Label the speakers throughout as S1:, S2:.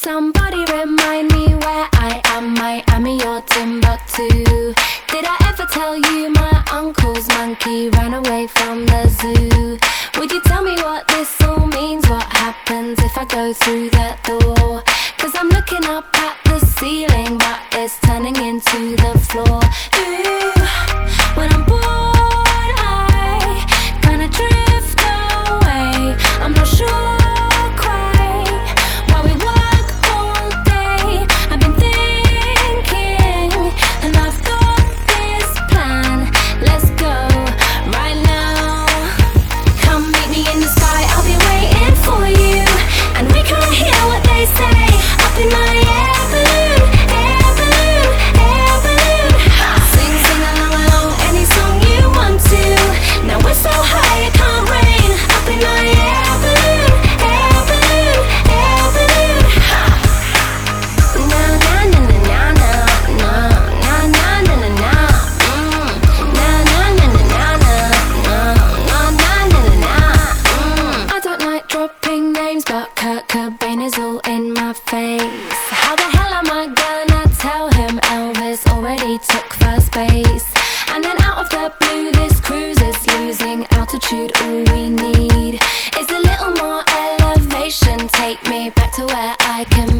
S1: Somebody remind me where I am. I am in your Timbuktu. Did I ever tell you my uncle's monkey ran away from the zoo? Would you tell me what this all means? What happens if I go through that door? Cause I'm looking up at the ceiling, but it's turning into the floor. Ooh, when I'm am I tell him Elvis already took first base? And then out of the blue, this cruise is losing altitude. All we need is a little more elevation. Take me back to where I can.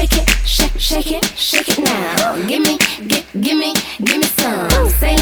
S1: shake it, shake, shake it, shake it now. Give me, give, give me, give me some. Say